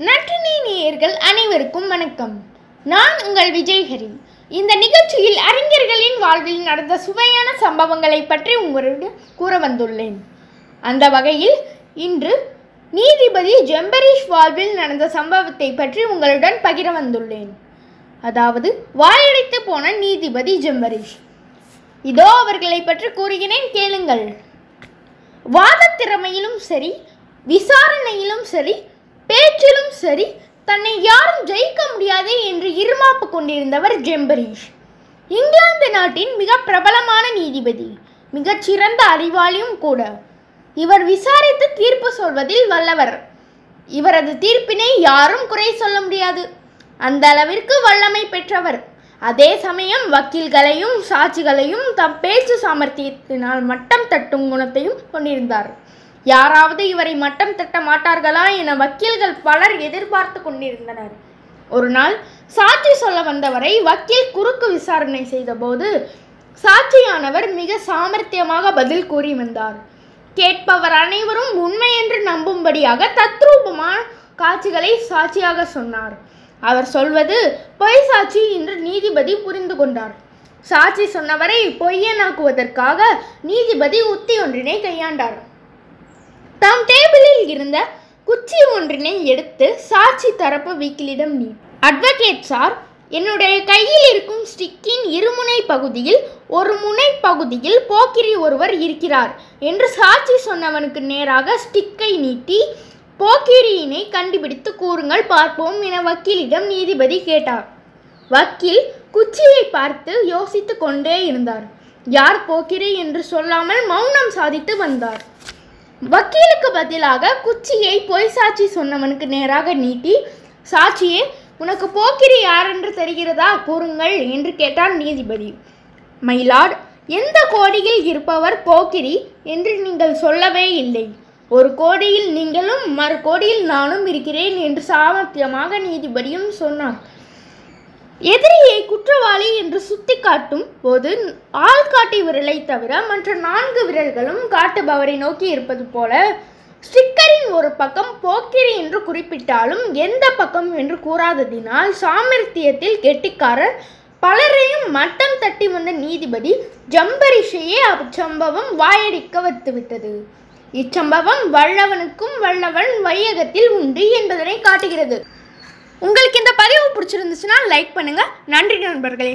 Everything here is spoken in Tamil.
நற்றினை நேயர்கள் அனைவருக்கும் வணக்கம். நான் உங்கள் விஜய்ஹரி இந்த நிகழ்ச்சியில் அறிஞர்களின் வாழ்வில் நடந்த சுவையான சம்பவங்களை பற்றி உங்களோடு கூற வந்துள்ளேன். அந்த வகையில் இன்று நீதிபதி ஜெம்பரீஷ் வாழ்வில் நடந்த சம்பவத்தை பற்றி உங்களுடன் பகிர வந்துள்ளேன். அதாவது வாயடைத்து போன நீதிபதி ஜெம்பரீஷ். இதோ அவர்களை பற்றி கூறுகிறேன் கேளுங்கள். வாத திறமையிலும் சரி விசாரணையிலும் சரி பேச்சிலும் சரி தன்னை யாரும் ஜெயிக்க முடியாது என்று இருமாப்பு கொண்டிருந்தவர் ஜெம்பரீஷ். இங்கிலாந்து நாட்டின் மிக பிரபலமான நீதிபதி மிகச்சிறந்த அறிவாளியும் கூட. இவர் விசாரித்து தீர்ப்பு சொல்வதில் வல்லவர். இவரது தீர்ப்பினை யாரும் குறை சொல்ல முடியாது. அந்த அளவிற்கு வல்லமை பெற்றவர். அதே சமயம் வக்கீல்களையும் சாட்சிகளையும் தம் பேச்சு சாமர்த்தியத்தினால் மட்டம் தட்டும் குணத்தையும் கொண்டிருந்தார். யாராவது இவரை மட்டம் தட்ட மாட்டார்களா என வக்கீல்கள் பலர் எதிர்பார்த்து கொண்டிருந்தனர். ஒரு நாள் சாட்சி சொல்ல வந்தவரை வக்கீல் குறுக்கு விசாரணை செய்தபோது சாட்சியானவர் மிக சாமர்த்தியமாக பதில் கூறி வந்தார். கேட்பவர் அனைவரும் உண்மை என்று நம்பும்படியாக தத்ரூபமான காட்சிகளை சாட்சியாக சொன்னார். அவர் சொல்வது பொய் சாட்சி என்று நீதிபதி புரிந்து கொண்டார். சாட்சி சொன்னவரை பொய்யனாக்குவதற்காக நீதிபதி உத்தி ஒன்றினை கையாண்டார். தம் டேபிளில் இருந்த குச்சி ஒன்றினை எடுத்து சாட்சி தரப்பு வீக்கிலிடம் நீ. அட்வொகேட் சார் என்னுடைய கையில் இருக்கும் ஸ்டிக்கின் இருமுனை பகுதியில் ஒரு முனை பகுதியில் போக்கிரி ஒருவர் இருக்கிறார் என்று சாட்சி சொன்னவனுக்கு நேராக ஸ்டிக்கை நீட்டி போக்கிரியினை கண்டுபிடித்து கூறுங்கள் பார்ப்போம் என வக்கீலிடம் நீதிபதி கேட்டார். வக்கீல் குச்சியை பார்த்து யோசித்து கொண்டே இருந்தார். யார் போக்கிரி என்று சொல்லாமல் மௌனம் சாதித்து வந்தார். வக்கீலுக்கு பதிலாக குச்சியை பொய் சாட்சி சொன்னவனுக்கு நேராக நீட்டி சாட்சியே உனக்கு போக்கிரி யாரென்று தெரிகிறதா? கூறுங்கள் என்று கேட்டார் நீதிபதி. மயிலாட் எந்த கோடியில் இருப்பவர் போக்கிரி என்று நீங்கள் சொல்லவே இல்லை. ஒரு கோடியில் நீங்களும் மறு கோடியில் நானும் இருக்கிறேன் என்று சாமர்த்தியமாக நீதிபதியும் சொன்னார் எதிரியை குற்றவாளி என்று சுட்டிக்காட்டும் போது ஆள்காட்டி விரலை தவிர மற்ற நான்கு விரல்களும் காட்டுபவரை நோக்கி இருப்பது போல ஸ்டிக்கரின் ஒரு பக்கம் போக்கிரி என்று குறிப்பிட்டாலும் எந்த பக்கம் என்று கூறாததினால் சாமர்த்தியத்தில் கெட்டிக்காரர் பலரையும் மட்டம் தட்டி வந்த நீதிபதி ஜம்பரிஷையே அச்சம்பவம் வாயடிக்க வைத்துவிட்டது. இச்சம்பவம் வல்லவனுக்கும் வல்லவன் வையகத்தில் உண்டு என்பதனை காட்டுகிறது. உங்களுக்கு இந்த பதிவு பிடிச்சிருந்துச்சுன்னா லைக் பண்ணுங்கள் நன்றி நண்பர்களே.